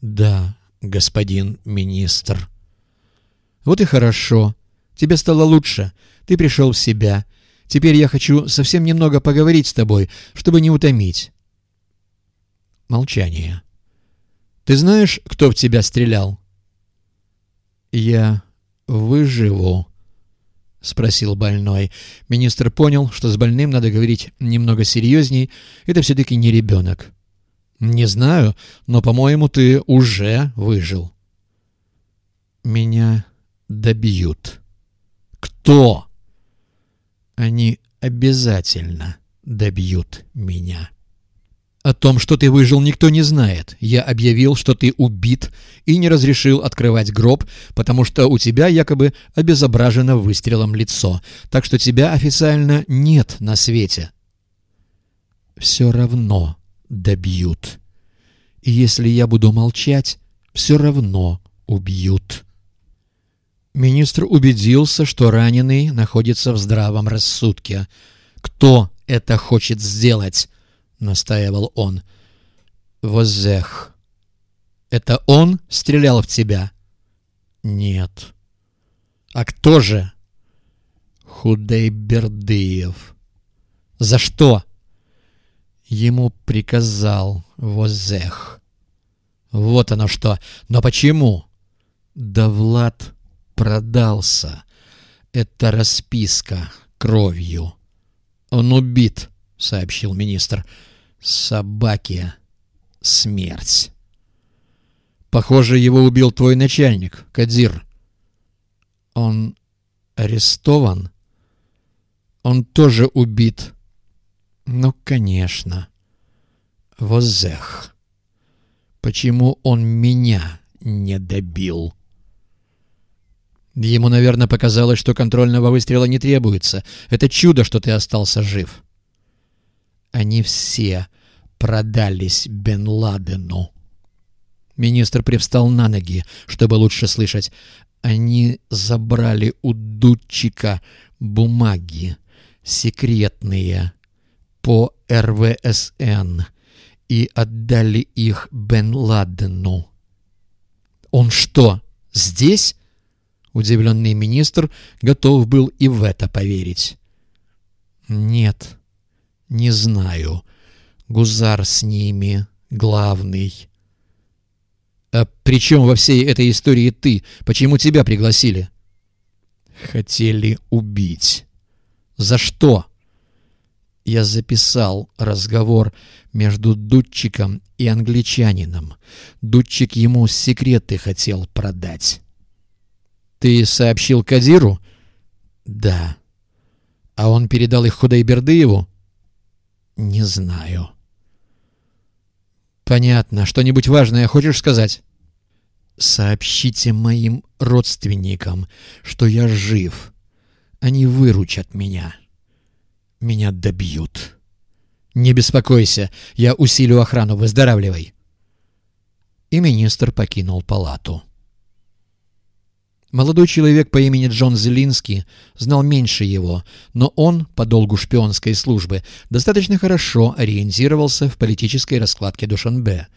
«Да, господин министр». «Вот и хорошо. Тебе стало лучше. Ты пришел в себя. Теперь я хочу совсем немного поговорить с тобой, чтобы не утомить». Молчание. «Ты знаешь, кто в тебя стрелял?» «Я выживу», — спросил больной. Министр понял, что с больным надо говорить немного серьезней. Это все-таки не ребенок. «Не знаю, но, по-моему, ты уже выжил». «Меня добьют». «Кто?» «Они обязательно добьют меня». О том, что ты выжил, никто не знает. Я объявил, что ты убит, и не разрешил открывать гроб, потому что у тебя якобы обезображено выстрелом лицо, так что тебя официально нет на свете. Все равно добьют. И если я буду молчать, все равно убьют. Министр убедился, что раненый находится в здравом рассудке. Кто это хочет сделать? — настаивал он. «Возех. Это он стрелял в тебя?» «Нет». «А кто же?» «Худейбердыев». «За что?» Ему приказал Возех. «Вот оно что! Но почему?» «Да Влад продался. Это расписка кровью. Он убит», — сообщил министр. Собаке смерть. Похоже, его убил твой начальник, Кадир. Он арестован? Он тоже убит. Ну, конечно. Возех. Почему он меня не добил? Ему, наверное, показалось, что контрольного выстрела не требуется. Это чудо, что ты остался жив. Они все продались Бен Ладену. Министр привстал на ноги, чтобы лучше слышать. Они забрали у Дудчика бумаги, секретные, по РВСН, и отдали их Бен Ладену. «Он что, здесь?» Удивленный министр готов был и в это поверить. «Нет», не знаю. Гузар с ними главный. А при чем во всей этой истории ты? Почему тебя пригласили? Хотели убить. За что? Я записал разговор между Дудчиком и англичанином. Дудчик ему секреты хотел продать. Ты сообщил Кадиру? Да. А он передал их Худайбердыеву? «Не знаю». «Понятно. Что-нибудь важное хочешь сказать?» «Сообщите моим родственникам, что я жив. Они выручат меня. Меня добьют». «Не беспокойся. Я усилю охрану. Выздоравливай». И министр покинул палату. Молодой человек по имени Джон Зелинский знал меньше его, но он, по долгу шпионской службы, достаточно хорошо ориентировался в политической раскладке Душанбе.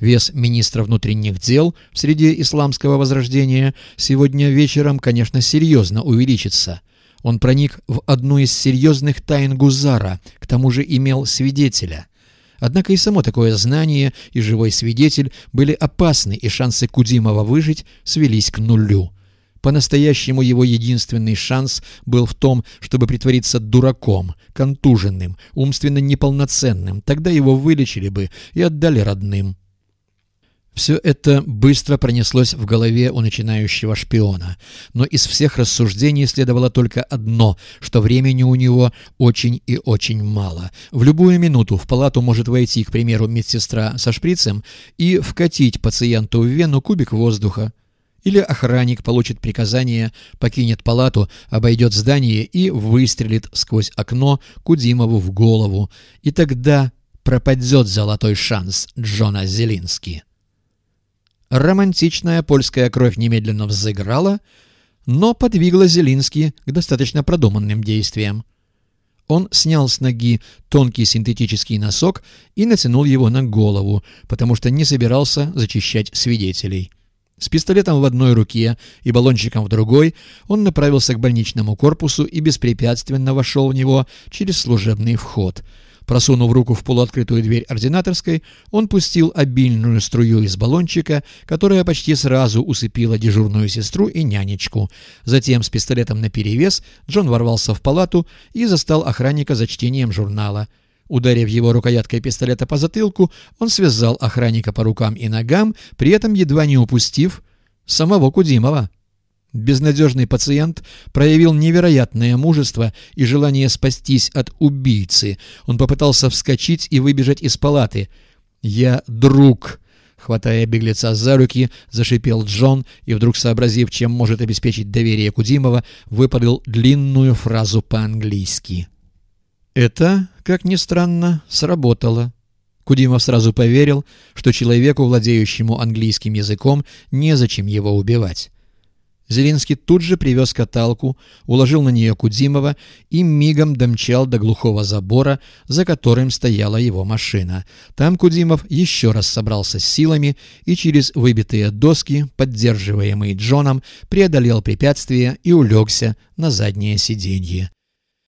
Вес министра внутренних дел в среде исламского возрождения сегодня вечером, конечно, серьезно увеличится. Он проник в одну из серьезных тайн Гузара, к тому же имел свидетеля – Однако и само такое знание и живой свидетель были опасны, и шансы Кудимова выжить свелись к нулю. По-настоящему его единственный шанс был в том, чтобы притвориться дураком, контуженным, умственно неполноценным. Тогда его вылечили бы и отдали родным. Все это быстро пронеслось в голове у начинающего шпиона. Но из всех рассуждений следовало только одно, что времени у него очень и очень мало. В любую минуту в палату может войти, к примеру, медсестра со шприцем и вкатить пациенту в вену кубик воздуха. Или охранник получит приказание, покинет палату, обойдет здание и выстрелит сквозь окно Кудимову в голову. И тогда пропадет золотой шанс Джона Зелински. Романтичная польская кровь немедленно взыграла, но подвигла Зелински к достаточно продуманным действиям. Он снял с ноги тонкий синтетический носок и натянул его на голову, потому что не собирался зачищать свидетелей. С пистолетом в одной руке и баллончиком в другой он направился к больничному корпусу и беспрепятственно вошел в него через служебный вход. Просунув руку в полуоткрытую дверь ординаторской, он пустил обильную струю из баллончика, которая почти сразу усыпила дежурную сестру и нянечку. Затем с пистолетом наперевес Джон ворвался в палату и застал охранника за чтением журнала. Ударив его рукояткой пистолета по затылку, он связал охранника по рукам и ногам, при этом едва не упустив самого Кудимова. Безнадежный пациент проявил невероятное мужество и желание спастись от убийцы. Он попытался вскочить и выбежать из палаты. «Я друг!» Хватая беглеца за руки, зашипел Джон и, вдруг сообразив, чем может обеспечить доверие Кудимова, выпалил длинную фразу по-английски. Это, как ни странно, сработало. Кудимов сразу поверил, что человеку, владеющему английским языком, незачем его убивать. Зелинский тут же привез каталку, уложил на нее Кудимова и мигом домчал до глухого забора, за которым стояла его машина. Там Кудимов еще раз собрался с силами и через выбитые доски, поддерживаемые Джоном, преодолел препятствие и улегся на заднее сиденье.